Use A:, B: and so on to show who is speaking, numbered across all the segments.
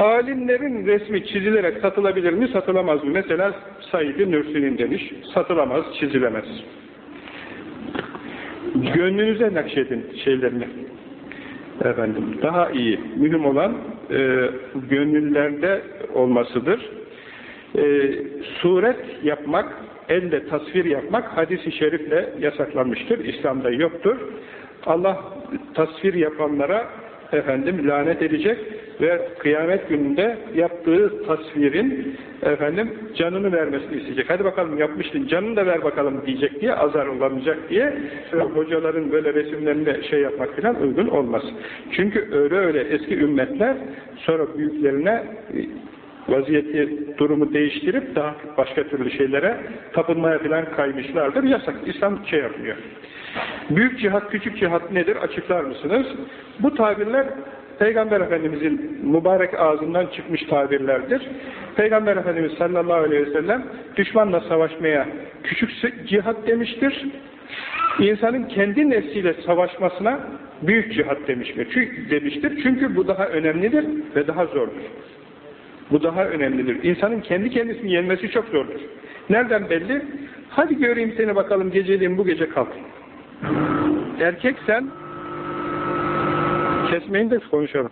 A: Alimlerin resmi çizilerek satılabilir mi, satılamaz mı? Mesela Said-i Nursi'nin demiş, satılamaz, çizilemez. Gönlünüze nakşedin şeylerini. Efendim, daha iyi, mühim olan e, gönüllerde olmasıdır. E, suret yapmak, elle tasvir yapmak hadisi şerifle yasaklanmıştır. İslam'da yoktur. Allah tasvir yapanlara efendim lanet edecek ve kıyamet gününde yaptığı tasvirin efendim canını vermesini isteyecek. Hadi bakalım yapmıştın canını da ver bakalım diyecek diye azar olmayacak diye hocaların böyle resimlerinde şey yapmak falan uygun olmaz. Çünkü öyle öyle eski ümmetler sonra büyüklerine vaziyeti, durumu değiştirip daha başka türlü şeylere tapınmaya falan kaymışlardır. Yasak. İslam şey yapmıyor. Büyük cihat, küçük cihat nedir? Açıklar mısınız? Bu tabirler Peygamber Efendimizin mübarek ağzından çıkmış tabirlerdir. Peygamber Efendimiz sallallahu aleyhi ve sellem düşmanla savaşmaya küçük cihat demiştir. İnsanın kendi nefsiyle savaşmasına büyük cihat demiştir. Çünkü, demiştir. Çünkü bu daha önemlidir ve daha zordur. Bu daha önemlidir. İnsanın kendi kendisini yenmesi çok zordur. Nereden belli? Hadi göreyim seni bakalım geceliğin bu gece kalk. Erkeksen kesmeyin de konuşalım.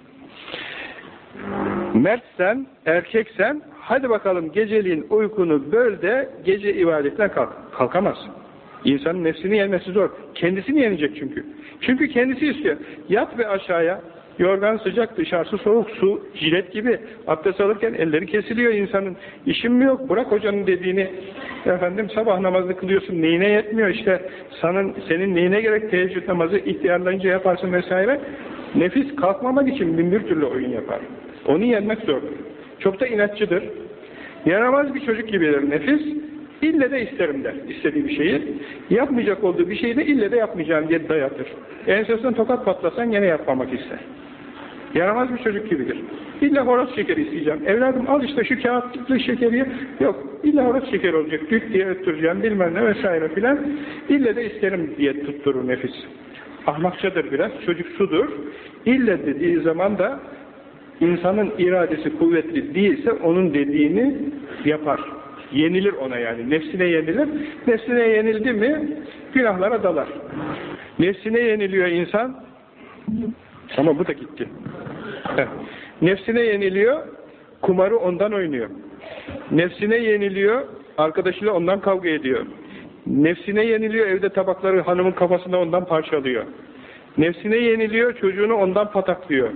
A: Mertsen, erkeksen hadi bakalım geceliğin uykunu böl de gece ibadetten kalk. Kalkamaz. İnsanın nefsini yenmesi zor. Kendisini yenecek çünkü. Çünkü kendisi istiyor. Yat ve aşağıya Yorgan sıcak, dışarısı soğuk, su jilet gibi. Abdest alırken elleri kesiliyor insanın. İşim mi yok? Bırak hocanın dediğini. Efendim sabah namazını kılıyorsun. Neyine yetmiyor işte. Senin, senin neyine gerek teheccüd namazı ihtiyarlayınca yaparsın vesaire. Nefis kalkmamak için bin bir türlü oyun yapar. Onu yenmek zor. Çok da inatçıdır. Yaramaz bir çocuk gibidir nefis. İlle de isterim der istediği bir şeyi. Yapmayacak olduğu bir şeyi de ille de yapmayacağım diye dayatır. Ensesinden tokat patlasan gene yapmamak ister. Yaramaz bir çocuk gibidir. İlla horoz şekeri isteyeceğim. Evladım al işte şu kağıtlı şekeri. Yok. İlla horoz şekeri olacak. Dük diye öttüreceğim bilmem ne vesaire filan. İlle de isterim diye tutturur nefis. Ahmakçadır biraz. Çocuk sudur. İlle dediği zaman da insanın iradesi kuvvetli değilse onun dediğini yapar. Yenilir ona yani. Nefsine yenilir. Nefsine yenildi mi günahlara dalar. Nefsine yeniliyor insan ama bu da gitti. Nefsine yeniliyor, kumarı ondan oynuyor. Nefsine yeniliyor, arkadaşıyla ondan kavga ediyor. Nefsine yeniliyor, evde tabakları hanımın kafasında ondan parçalıyor. Nefsine yeniliyor, çocuğunu ondan pataklıyor.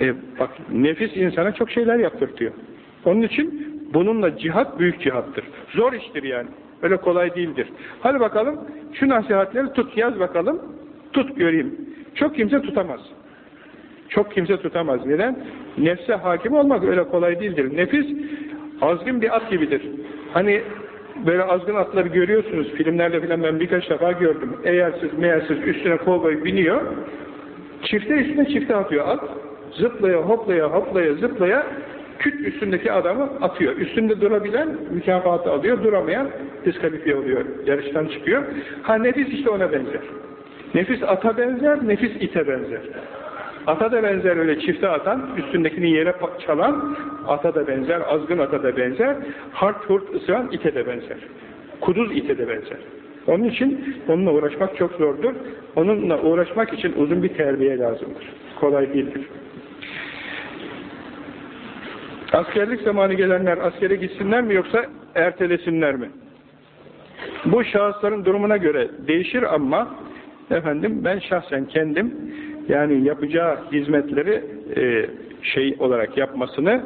A: E, bak, nefis insana çok şeyler yaptırtıyor. Onun için bununla cihat büyük cihattır. Zor iştir yani. Öyle kolay değildir. Hadi bakalım, şu nasihatleri tut, yaz bakalım. Tut göreyim. Çok kimse tutamaz. Çok kimse tutamaz. Neden? Nefse hakim olmak öyle kolay değildir. Nefis azgın bir at gibidir. Hani böyle azgın atları görüyorsunuz filmlerde filan ben birkaç defa gördüm. Eğersiz meğersiz üstüne kovboy biniyor. Çifte üstüne çifte atıyor at. Zıplaya hoplaya hoplaya zıplaya küt üstündeki adamı atıyor. Üstünde durabilen mükafatı alıyor. Duramayan diskalifiye oluyor. Yarıştan çıkıyor. Ha nefis işte ona benzer. Nefis ata benzer, nefis ite benzer. Ata da benzer öyle çifte atan, üstündekini yere çalan, ata da benzer, azgın ata da benzer, hart hurt ısıran ite de benzer. Kuduz ite de benzer. Onun için onunla uğraşmak çok zordur. Onunla uğraşmak için uzun bir terbiye lazımdır. Kolay değildir. Askerlik zamanı gelenler askere gitsinler mi yoksa ertelesinler mi? Bu şahısların durumuna göre değişir ama efendim ben şahsen kendim yani yapacağı hizmetleri e, şey olarak yapmasını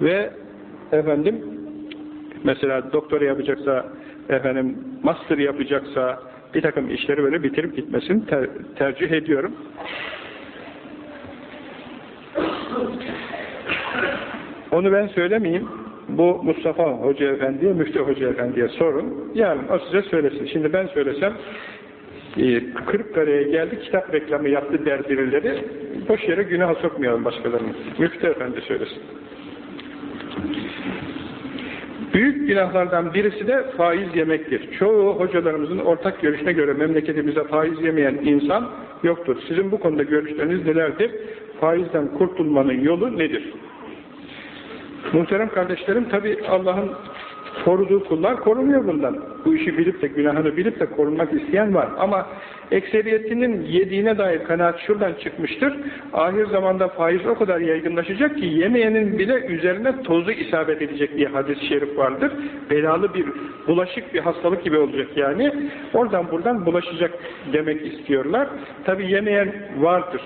A: ve efendim mesela doktora yapacaksa efendim master yapacaksa bir takım işleri böyle bitirip gitmesini ter tercih ediyorum. Onu ben söylemeyeyim. Bu Mustafa Hoca Efendi'ye, Müftü Hoca Efendi'ye sorun. Yarın o size söylesin. Şimdi ben söylesem Kırıkkale'ye geldi, kitap reklamı yaptı der birileri. Boş yere günaha sokmayalım başkalarını. Müftü Efendi söylesin. Büyük günahlardan birisi de faiz yemektir. Çoğu hocalarımızın ortak görüşüne göre memleketimize faiz yemeyen insan yoktur. Sizin bu konuda görüşleriniz nelerdir? Faizden kurtulmanın yolu nedir? Muhterem kardeşlerim tabi Allah'ın koruduğu kullar korunuyor bundan. Bu işi bilip de günahını bilip de korunmak isteyen var. Ama ekseriyetinin yediğine dair kanaat şuradan çıkmıştır. Ahir zamanda faiz o kadar yaygınlaşacak ki yemeyenin bile üzerine tozu isabet edecek diye hadis-i şerif vardır. Belalı bir bulaşık bir hastalık gibi olacak yani. Oradan buradan bulaşacak demek istiyorlar. Tabi yemeyen vardır.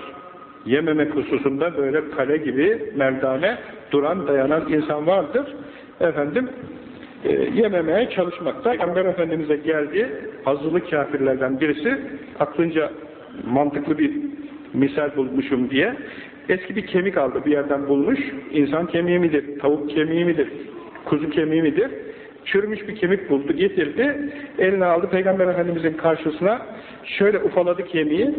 A: Yememek hususunda böyle kale gibi merdane duran, dayanan insan vardır. Efendim, e, yememeye çalışmakta. Peygamber Efendimiz'e geldi, azılı kafirlerden birisi, aklınca mantıklı bir misal bulmuşum diye, eski bir kemik aldı, bir yerden bulmuş, insan kemiği midir, tavuk kemiği midir, kuzu kemiği midir, çürümüş bir kemik buldu, getirdi, eline aldı. Peygamber Efendimiz'in karşısına, şöyle ufaladı kemiği,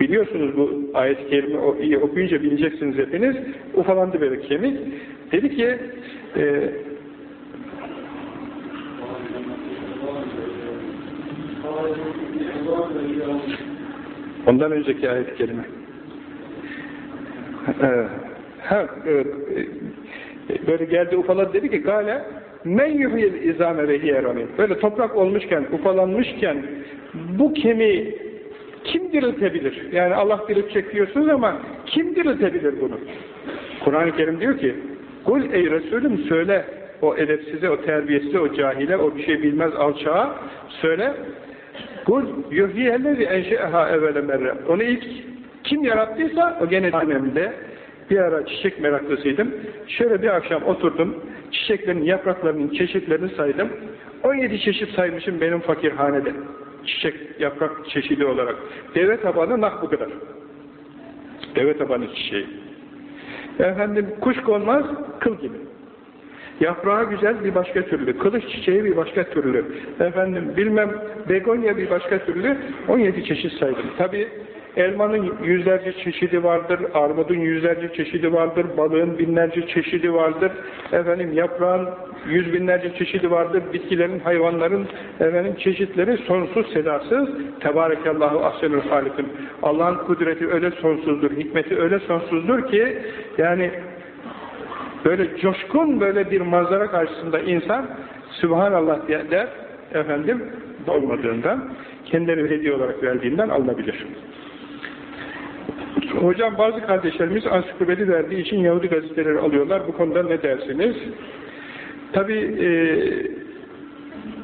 A: Biliyorsunuz bu ayet-i kerime okuyunca bileceksiniz hepiniz. Ufalandı böyle kemik. Dedi ki e, ondan önceki ayet-i kerime e, ha, e, böyle geldi ufaladı dedi ki gale men yuhyil izame ve böyle toprak olmuşken ufalanmışken bu kemiği kim diriltebilir? Yani Allah diriltecek diyorsunuz ama kim diriltebilir bunu? Kur'an-ı Kerim diyor ki Kul ey Resulüm söyle o edepsize, o terbiyesize, o cahile, o bir şey bilmez alçağa söyle Kul yuhyihellezi enşe'eha evvele merre onu ilk kim yarattıysa o gene dönemde bir ara çiçek meraklısıydım. Şöyle bir akşam oturdum. Çiçeklerin yapraklarının çeşitlerini saydım. 17 çeşit saymışım benim fakirhanede çiçek, yaprak çeşidi olarak. Deve tabanı nah bu kadar. Deve tabanı çiçeği. Efendim kuş konmaz kıl gibi. Yaprağı güzel bir başka türlü, kılıç çiçeği bir başka türlü, efendim bilmem begonya bir başka türlü, 17 çeşit saydım. Tabi elmanın yüzlerce çeşidi vardır, armudun yüzlerce çeşidi vardır, balığın binlerce çeşidi vardır, efendim yaprağın yüz binlerce çeşidi vardır, bitkilerin, hayvanların efendim çeşitleri sonsuz sedasız. Tebarekallahu ahsenül halikim. Allah'ın kudreti öyle sonsuzdur, hikmeti öyle sonsuzdur ki yani böyle coşkun böyle bir manzara karşısında insan Subhanallah der efendim olmadığından kendileri hediye olarak verdiğinden alınabilir. Hocam bazı kardeşlerimiz ansiklopedi verdiği için Yahudi gazeteleri alıyorlar. Bu konuda ne dersiniz? Tabi e,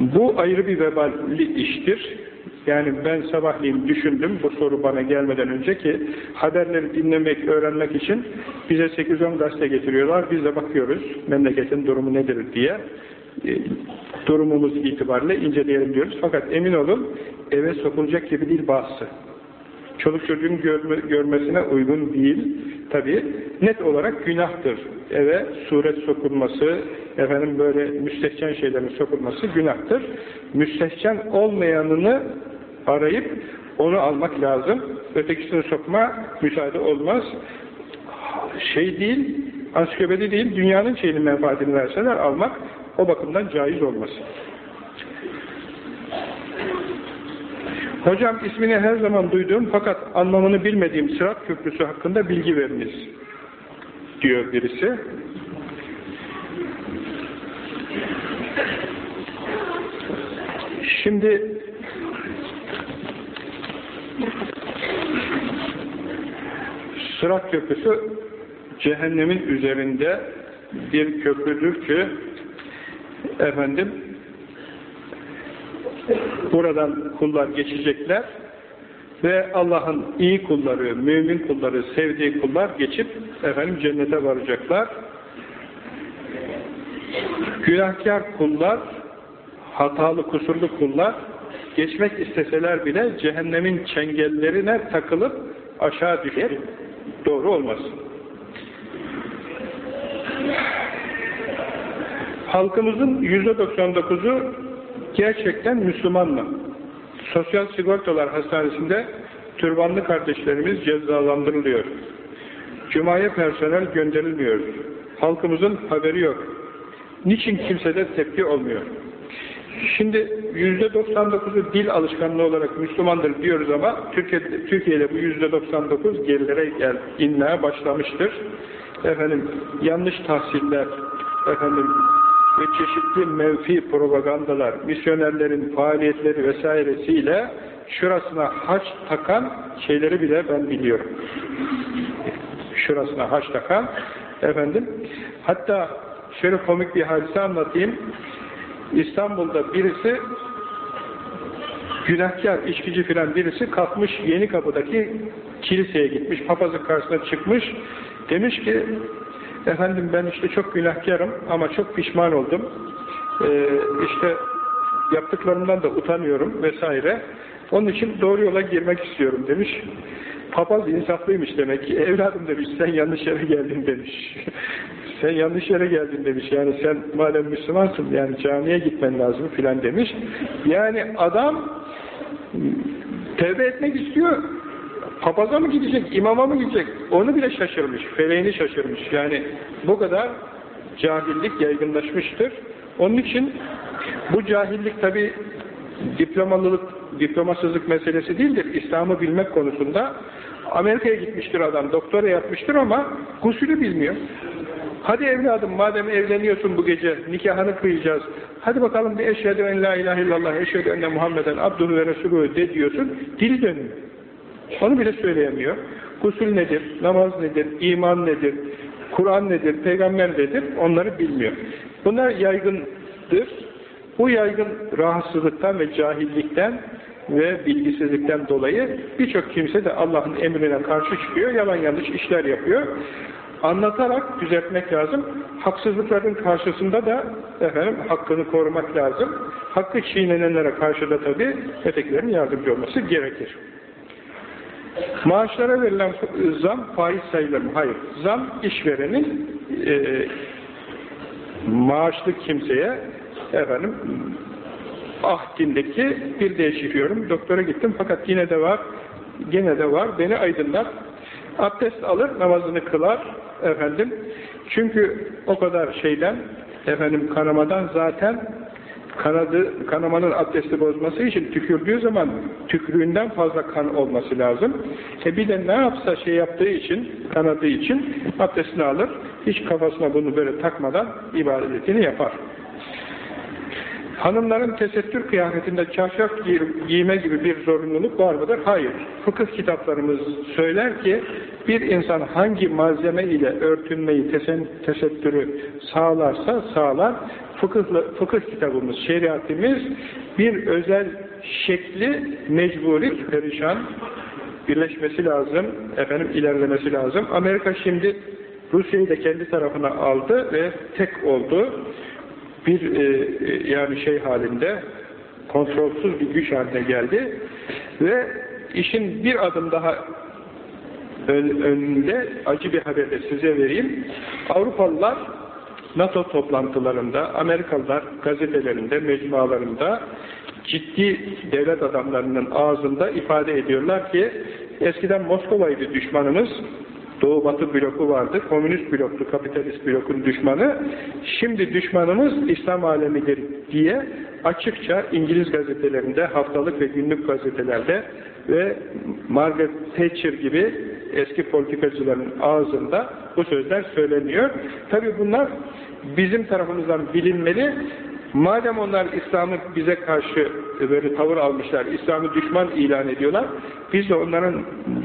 A: bu ayrı bir veballi iştir. Yani ben sabahleyin düşündüm bu soru bana gelmeden önce ki haberleri dinlemek, öğrenmek için bize 8-10 gazete getiriyorlar. Biz de bakıyoruz memleketin durumu nedir diye. E, durumumuz itibariyle inceleyelim diyoruz. Fakat emin olun eve sokulacak gibi değil bazısı. Çoluk çocuğun görme, görmesine uygun değil. Tabi net olarak günahtır. Eve suret sokulması, efendim böyle müstehcen şeylerin sokulması günahtır. Müstehcen olmayanını arayıp onu almak lazım. Ötekisini sokma müsaade olmaz. Şey değil, ansiklopedi değil, dünyanın şeyini menfaatini verseler almak o bakımdan caiz olmaz. Hocam ismini her zaman duyduğum fakat anlamını bilmediğim Sırat Köprüsü hakkında bilgi veriniz diyor birisi. Şimdi Sırat Köprüsü cehennemin üzerinde bir köprüdür ki efendim buradan kullar geçecekler ve Allah'ın iyi kulları, mümin kulları, sevdiği kullar geçip efendim cennete varacaklar. Günahkar kullar, hatalı, kusurlu kullar geçmek isteseler bile cehennemin çengellerine takılıp aşağı düşer. Doğru olmaz. Halkımızın yüzde 99'u gerçekten Müslüman mı? Sosyal Sigortalar Hastanesi'nde türbanlı kardeşlerimiz cezalandırılıyor. Cuma'ya personel gönderilmiyor. Halkımızın haberi yok. Niçin kimsede tepki olmuyor? Şimdi yüzde 99'u dil alışkanlığı olarak Müslümandır diyoruz ama Türkiye, Türkiye'de bu yüzde 99 gerilere gel, inmeye başlamıştır. Efendim yanlış tahsiller, efendim ve çeşitli mevfi propagandalar, misyonerlerin faaliyetleri vesairesiyle şurasına haç takan şeyleri bile ben biliyorum. Şurasına haç takan efendim hatta şöyle komik bir hadise anlatayım. İstanbul'da birisi günahkar, içkici filan birisi kalkmış yeni kapıdaki kiliseye gitmiş, papazın karşısına çıkmış. Demiş ki efendim ben işte çok günahkarım ama çok pişman oldum. Ee, işte yaptıklarımdan da utanıyorum vesaire. Onun için doğru yola girmek istiyorum demiş. Papaz insaflıymış demek ki. Evladım demiş sen yanlış yere geldin demiş. sen yanlış yere geldin demiş. Yani sen madem Müslümansın yani camiye gitmen lazım filan demiş. Yani adam tevbe etmek istiyor. Papaza mı gidecek, imama mı gidecek? Onu bile şaşırmış, feleğini şaşırmış. Yani bu kadar cahillik yaygınlaşmıştır. Onun için bu cahillik tabi diplomalılık, diplomasızlık meselesi değildir. İslam'ı bilmek konusunda Amerika'ya gitmiştir adam, doktora yapmıştır ama gusülü bilmiyor. Hadi evladım madem evleniyorsun bu gece, nikahını kıyacağız. Hadi bakalım bir eşhedü en la ilahe illallah, eşhedü enne Muhammeden abdülü ve resulü de diyorsun, dili dönüyor. Onu bile söyleyemiyor. Gusül nedir, namaz nedir, iman nedir, Kur'an nedir, peygamber nedir onları bilmiyor. Bunlar yaygındır. Bu yaygın rahatsızlıktan ve cahillikten ve bilgisizlikten dolayı birçok kimse de Allah'ın emrine karşı çıkıyor, yalan yanlış işler yapıyor. Anlatarak düzeltmek lazım. Haksızlıkların karşısında da efendim hakkını korumak lazım. Hakkı çiğnenenlere karşı da tabii ötekilerin yardımcı olması gerekir. Maaşlara verilen zam faiz sayılır mı? Hayır. Zam işverenin e, maaşlı kimseye efendim ahdindeki bir değişik Doktora gittim fakat yine de var gene de var. Beni aydınlar. Abdest alır, namazını kılar efendim. Çünkü o kadar şeyden efendim kanamadan zaten kanadı, kanamanın abdesti bozması için tükürdüğü zaman tükrüğünden fazla kan olması lazım. E bir de ne yapsa şey yaptığı için, kanadığı için abdestini alır. Hiç kafasına bunu böyle takmadan ibadetini yapar. Hanımların tesettür kıyafetinde çarşaf giyme gibi bir zorunluluk var mıdır? Hayır. Fıkıh kitaplarımız söyler ki bir insan hangi malzeme ile örtünmeyi, tesettürü sağlarsa sağlar. Fıkıhlı, fıkıh kitabımız, şeriatimiz bir özel şekli mecburi perişan birleşmesi lazım, efendim ilerlemesi lazım. Amerika şimdi Rusya'yı da kendi tarafına aldı ve tek oldu bir e, yani şey halinde kontrolsüz bir güç haline geldi ve işin bir adım daha ön, önünde acı bir haber de size vereyim. Avrupalılar NATO toplantılarında, Amerikalılar gazetelerinde, mecmualarında ciddi devlet adamlarının ağzında ifade ediyorlar ki eskiden Moskova'ydı düşmanımız, Doğu Batı bloku vardı. Komünist bloktu, kapitalist blokun düşmanı. Şimdi düşmanımız İslam alemidir diye açıkça İngiliz gazetelerinde, haftalık ve günlük gazetelerde ve Margaret Thatcher gibi eski politikacıların ağzında bu sözler söyleniyor. Tabi bunlar bizim tarafımızdan bilinmeli. Madem onlar İslam'ı bize karşı böyle tavır almışlar, İslam'ı düşman ilan ediyorlar, biz de onların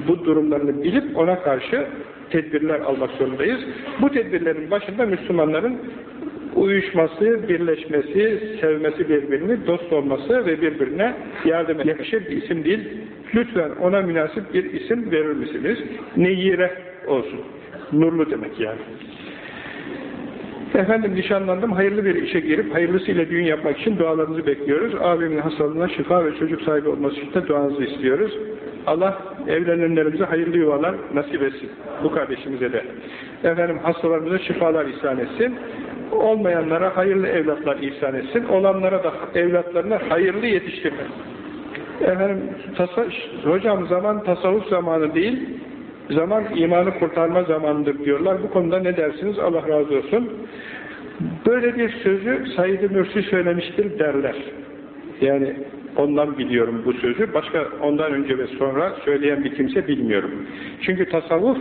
A: bu durumlarını bilip ona karşı tedbirler almak zorundayız. Bu tedbirlerin başında Müslümanların uyuşması, birleşmesi, sevmesi birbirini, dost olması ve birbirine yardım yakışır bir isim değil. Lütfen ona münasip bir isim verir misiniz? Neyire olsun. Nurlu demek yani. Efendim nişanlandım, hayırlı bir işe girip hayırlısıyla düğün yapmak için dualarınızı bekliyoruz. Abimin hastalığına şifa ve çocuk sahibi olması için de duanızı istiyoruz. Allah evlenenlerimize hayırlı yuvalar nasip etsin. Bu kardeşimize de. Efendim hastalarımıza şifalar ihsan etsin. Olmayanlara hayırlı evlatlar ihsan etsin. Olanlara da evlatlarına hayırlı yetiştirme. Efendim hocam zaman tasavvuf zamanı değil, zaman imanı kurtarma zamanıdır diyorlar. Bu konuda ne dersiniz? Allah razı olsun. Böyle bir sözü Said-i Mürsi söylemiştir derler. Yani ondan biliyorum bu sözü. Başka ondan önce ve sonra söyleyen bir kimse bilmiyorum. Çünkü tasavvuf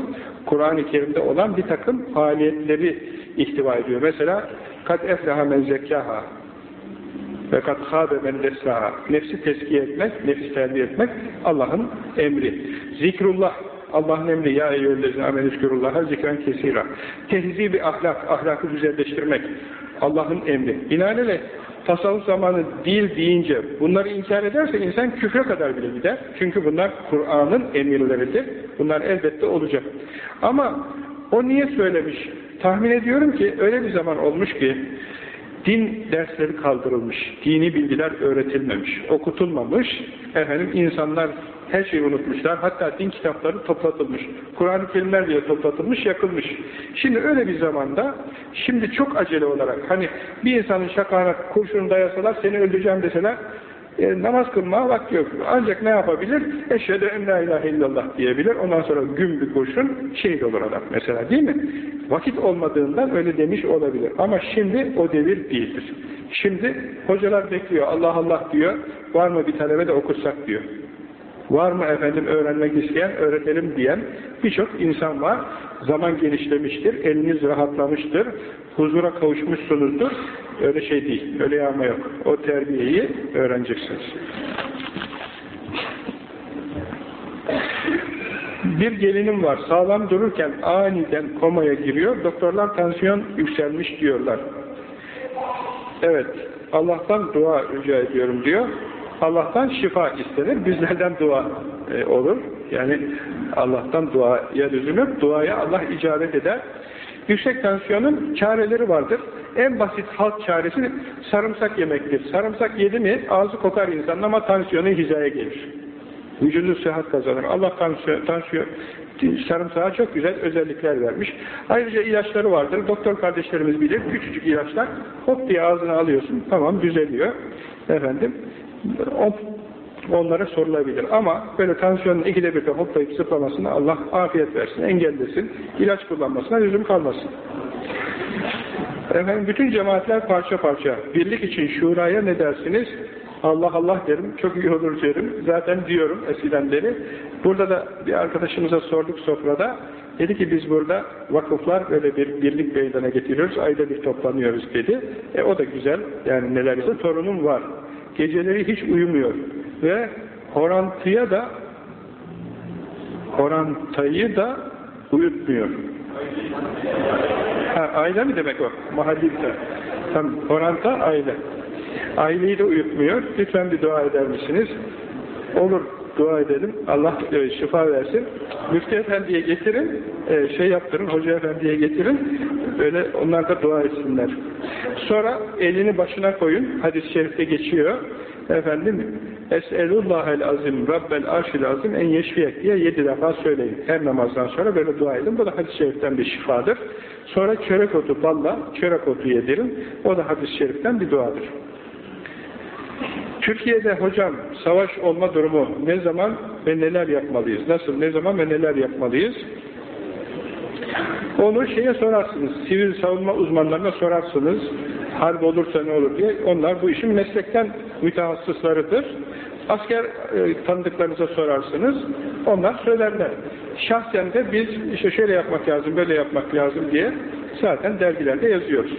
A: Kur'an-ı Kerim'de olan bir takım faaliyetleri ihtiva ediyor. Mesela kat efleha men zekkaha ve kat habe men desaha nefsi teskiye etmek, nefsi terbiye etmek Allah'ın emri. Zikrullah Allah'ın emri ya eyyühellezine amenüskürullah'a zikren kesira. Tehzibi ahlak, ahlakı güzelleştirmek Allah'ın emri. Binaenaleyh tasavvuf zamanı değil deyince bunları inkar ederse insan küfre kadar bile gider. Çünkü bunlar Kur'an'ın emirleridir. Bunlar elbette olacak. Ama o niye söylemiş? Tahmin ediyorum ki öyle bir zaman olmuş ki din dersleri kaldırılmış, dini bilgiler öğretilmemiş, okutulmamış, efendim insanlar her şeyi unutmuşlar. Hatta din kitapları toplatılmış. Kur'an-ı Kerimler bile toplatılmış, yakılmış. Şimdi öyle bir zamanda, şimdi çok acele olarak, hani bir insanın şakağına kurşunu dayasalar, seni öldüreceğim deseler, e, namaz kılmaya vakti yok. Ancak ne yapabilir? Eşhedü en la ilahe illallah diyebilir. Ondan sonra gün bir kurşun şehit olur adam mesela değil mi? Vakit olmadığından öyle demiş olabilir. Ama şimdi o devir değildir. Şimdi hocalar bekliyor. Allah Allah diyor. Var mı bir talebe de okursak diyor. Var mı efendim öğrenmek isteyen, öğretelim diyen birçok insan var. Zaman genişlemiştir, eliniz rahatlamıştır, huzura kavuşmuşsunuzdur. Öyle şey değil, öyle yağma yok. O terbiyeyi öğreneceksiniz. Bir gelinim var, sağlam dururken aniden komaya giriyor, doktorlar tansiyon yükselmiş diyorlar. Evet, Allah'tan dua rica ediyorum diyor. Allah'tan şifa istenir, bizlerden dua e, olur. Yani Allah'tan duaya lüzum duaya Allah icabet eder. Yüksek tansiyonun çareleri vardır. En basit halk çaresi sarımsak yemektir. Sarımsak yedi mi ağzı kokar insanın ama tansiyonu hizaya gelir. Vücudu sıhhat kazanır. Allah tansiyon, tansiyon sarımsağa çok güzel özellikler vermiş. Ayrıca ilaçları vardır. Doktor kardeşlerimiz bilir. Küçücük ilaçlar. Hop diye ağzına alıyorsun. Tamam düzeliyor. Efendim onlara sorulabilir. Ama böyle tansiyonun ikide birde hoplayıp zıplamasına Allah afiyet versin, engellesin, ilaç kullanmasına lüzum kalmasın. Efendim bütün cemaatler parça parça. Birlik için şuraya ne dersiniz? Allah Allah derim, çok iyi olur derim. Zaten diyorum eskiden beri. Burada da bir arkadaşımıza sorduk sofrada. Dedi ki biz burada vakıflar böyle bir birlik meydana getiriyoruz, ayda bir toplanıyoruz dedi. E o da güzel, yani neler ise torunum var. Geceleri hiç uyumuyor ve horantıya da horantayı da uyutmuyor. Ha, aile mi demek o? Mahalli bir Tam horanta aile. Aileyi de uyutmuyor. Lütfen bir dua eder misiniz? Olur dua edelim. Allah e, şifa versin. Müftü Efendi'ye getirin. E, şey yaptırın. Hoca Efendi'ye getirin. Böyle onlar da dua etsinler. Sonra elini başına koyun. Hadis-i şerifte geçiyor. Efendim Es'elullahel azim Rabbel arşil azim en yeşfiyek diye yedi defa söyleyin. Her namazdan sonra böyle dua edin. Bu da hadis-i şeriften bir şifadır. Sonra çörek otu balla çörek otu yedirin. O da hadis-i şeriften bir duadır. Türkiye'de hocam savaş olma durumu ne zaman ve neler yapmalıyız? Nasıl, ne zaman ve neler yapmalıyız? Onu şeye sorarsınız, sivil savunma uzmanlarına sorarsınız, harp olursa ne olur diye. Onlar bu işin meslekten mütehassıslarıdır. Asker e, tanıdıklarınıza sorarsınız, onlar söylerler. Şahsen de biz işte şöyle yapmak lazım, böyle yapmak lazım diye zaten dergilerde yazıyoruz.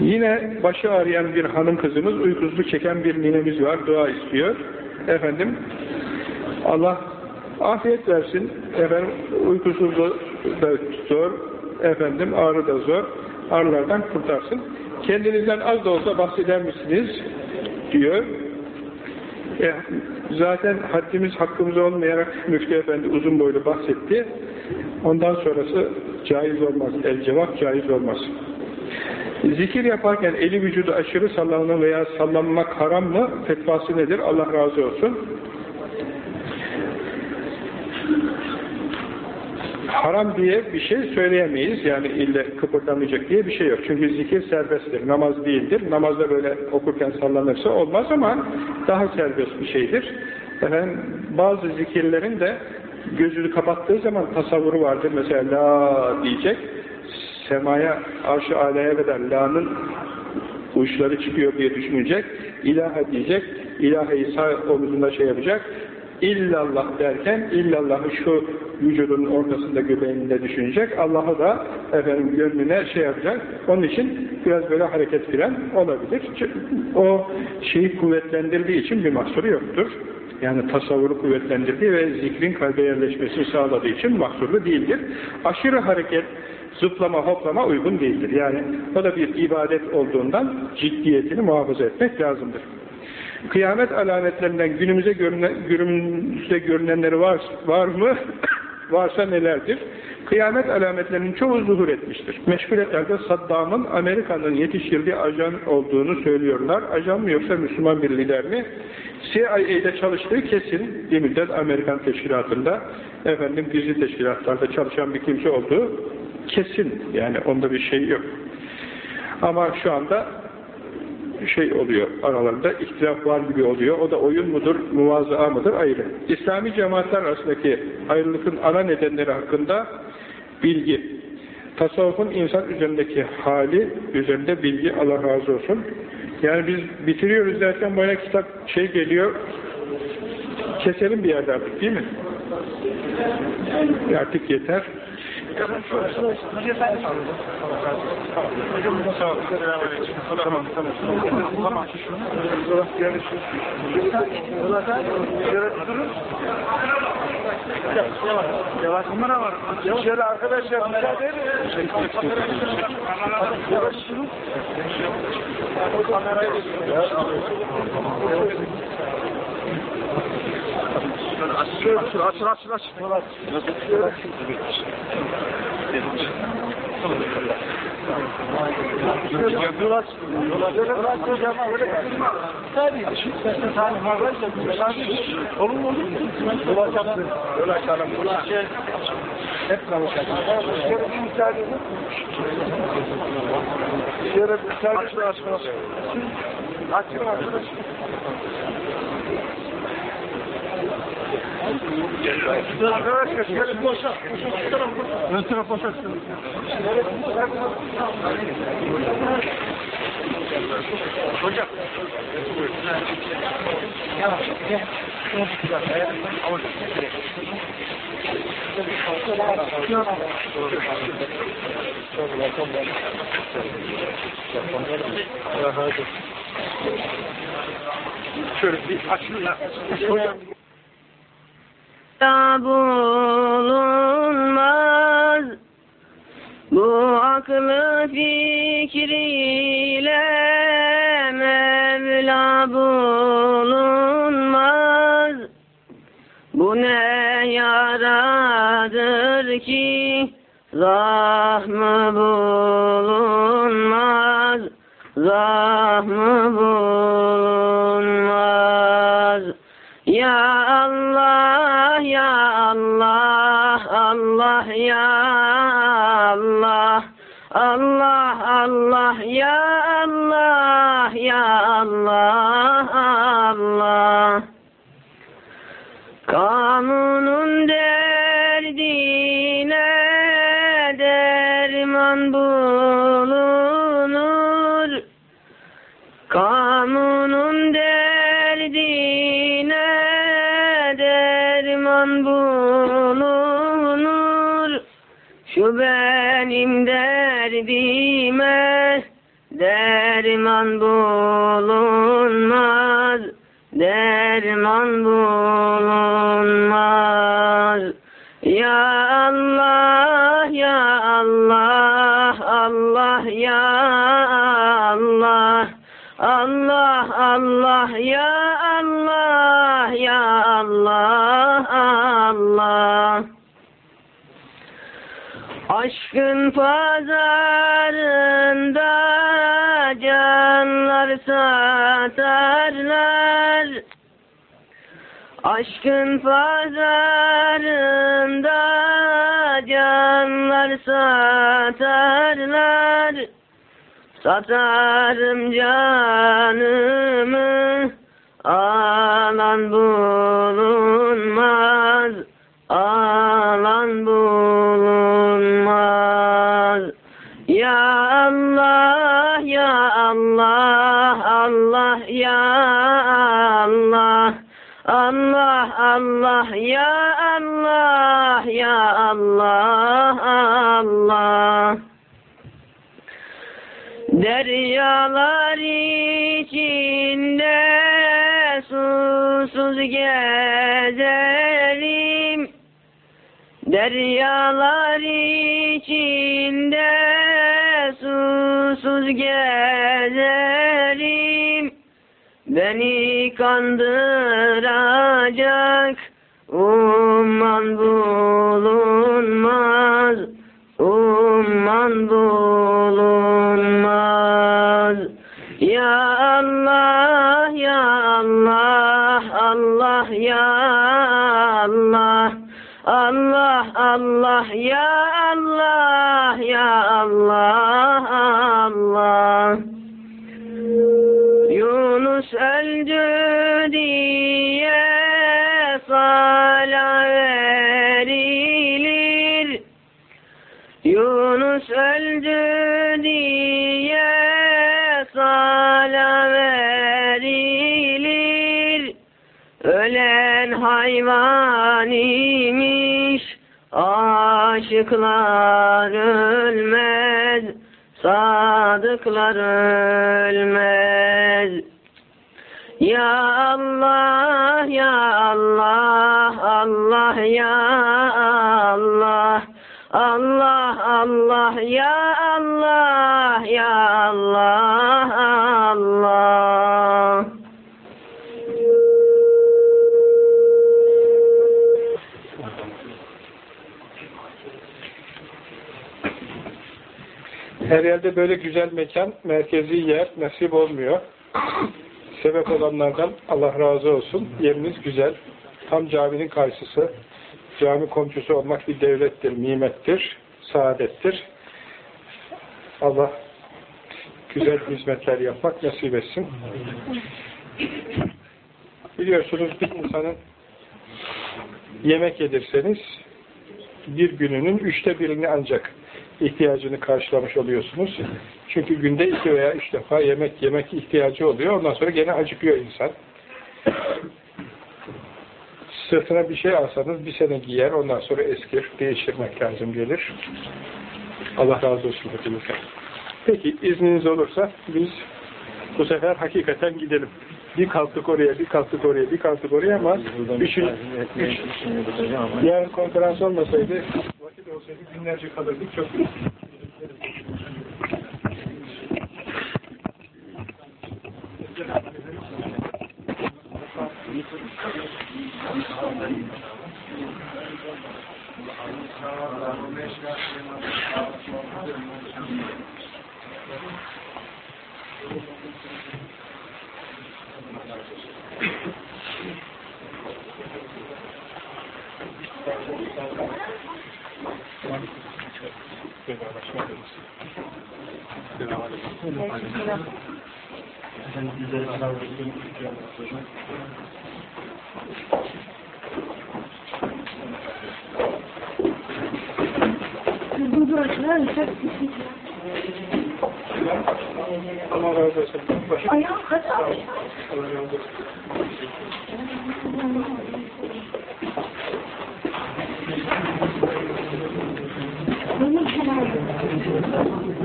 A: Yine başı ağrıyan bir hanım kızımız, uykusuzluk çeken bir ninemiz var, dua istiyor. Efendim, Allah afiyet versin, efendim uykusuzluğu da zor, efendim ağrı da zor, ağrılardan kurtarsın. Kendinizden az da olsa bahseder misiniz? diyor. E, zaten haddimiz hakkımız olmayarak Müftü Efendi uzun boylu bahsetti. Ondan sonrası caiz olmaz. El cevap caiz olmaz. Zikir yaparken eli vücudu aşırı sallanma veya sallanmak haram mı? Fetvası nedir? Allah razı olsun. Haram diye bir şey söyleyemeyiz. Yani ille kıpırdamayacak diye bir şey yok. Çünkü zikir serbesttir. Namaz değildir. Namazda böyle okurken sallanırsa olmaz ama daha serbest bir şeydir. Efendim, bazı zikirlerin de gözünü kapattığı zaman tasavvuru vardır. Mesela la diyecek semaya, arş-ı aleye kadar la'nın uçları çıkıyor diye düşünecek, ilahe diyecek, ilaheyi sağ omuzunda şey yapacak, illallah derken illallahı şu vücudunun ortasında göbeğinde düşünecek. Allah'ı da efendim gönlüne şey yapacak. Onun için biraz böyle hareket filan olabilir. O şeyi kuvvetlendirdiği için bir mahsuru yoktur. Yani tasavvuru kuvvetlendirdiği ve zikrin kalbe yerleşmesini sağladığı için mahsurlu değildir. Aşırı hareket, zıplama, hoplama uygun değildir. Yani o da bir ibadet olduğundan ciddiyetini muhafaza etmek lazımdır. Kıyamet alametlerinden günümüze, görünen, günümüzde görünenleri var, var mı? Varsa nelerdir? Kıyamet alametlerinin çoğu zuhur etmiştir. Meşguletlerde Saddam'ın Amerika'nın yetiştirdiği ajan olduğunu söylüyorlar. Ajan mı yoksa Müslüman bir lider mi? CIA'de çalıştığı kesin bir müddet Amerikan teşkilatında efendim gizli teşkilatlarda çalışan bir kimse olduğu kesin. Yani onda bir şey yok. Ama şu anda şey oluyor aralarında, ihtilaf var gibi oluyor. O da oyun mudur, muvazaa mıdır ayrı. İslami cemaatler arasındaki ayrılıkın ana nedenleri hakkında bilgi. Tasavvufun insan üzerindeki hali üzerinde bilgi Allah razı olsun. Yani biz bitiriyoruz derken böyle kitap şey geliyor, keselim bir yerde artık değil mi? Artık yeter. Yavaş. Kamera var. Şöyle arkadaşlar müsaade edin. Yavaş şunu. Kamerayı Açın, açın, açın, açın. Yol aç. Yol aç. Yol aç hocam. Tabii. Olur mu? Yol açalım. Yol açalım. Yol açalım. Hep kavuşalım. Şöyle bir müsaade edin. Şöyle bir müsaade edin. Açın, açın. Açın, açın. Şöyle boşa. Ön taraf boşa. Hocam. Yavaş. Gel. Şöyle bir açın ya. Hocam.
B: bulunmaz Bu aklı fikriyle Mevla bulunmaz Bu ne yaradır ki Zahmı bulunmaz Allah ya Allah Allah Allah ya Allah ya Allah Allah. Kanunun derdine benim derdime derman bulunmaz Derman bulunmaz. Ya Allah ya Allah Allah ya Allah Allah Allah ya Aşkın pazarında canlar satarlar. Aşkın pazarında canlar satarlar. Satarım canımı alan bulunmaz Allah Allah ya Allah. Allah Allah ya Allah ya Allah Allah. Deryalar içinde susuz gezerim. Deryalar içinde susuz gezerim Beni kandıracak umman bulunmaz Umman bulunmaz. Ya Allah ya Allah Allah ya Allah Allah Allah ya Allah ya Allah öldü diye sala verilir. Yunus öldü diye sala verilir. Ölen hayvan imiş Aşıklar ölmez Sadıklar ölmez Ya Allah ya Allah Allah ya Allah Allah Allah ya Allah ya Allah Allah
A: Her yerde böyle güzel mekan, merkezi yer nasip olmuyor. Sebep olanlardan Allah razı olsun. Yeriniz güzel. Tam caminin karşısı. Cami komşusu olmak bir devlettir, nimettir, saadettir. Allah güzel hizmetler yapmak nasip etsin. Biliyorsunuz bir insanın yemek yedirseniz bir gününün üçte birini ancak ihtiyacını karşılamış oluyorsunuz. Çünkü günde iki veya üç defa yemek yemek ihtiyacı oluyor. Ondan sonra gene acıkıyor insan. Sırtına bir şey alsanız bir sene giyer. Ondan sonra eskir. Değiştirmek lazım gelir. Allah razı olsun hepinizden. Peki izniniz olursa biz bu sefer hakikaten gidelim. Bir kalktık oraya, bir kalktık oraya, bir kalktık oraya ama üçün, üç, yarın konferans olmasaydı vakit olsaydı günlerce kalırdık. Çok Allah razı olsun.
C: Ayağım kaç abi?
A: Allah razı olsun.
C: Benim kenarım.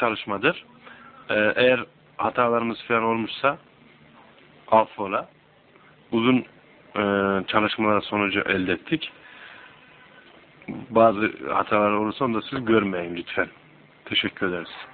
C: çalışmadır. Ee, eğer hatalarımız falan olmuşsa affola. Uzun e, çalışmalar sonucu elde ettik. Bazı hatalar olursa onu da siz görmeyin lütfen. Teşekkür ederiz.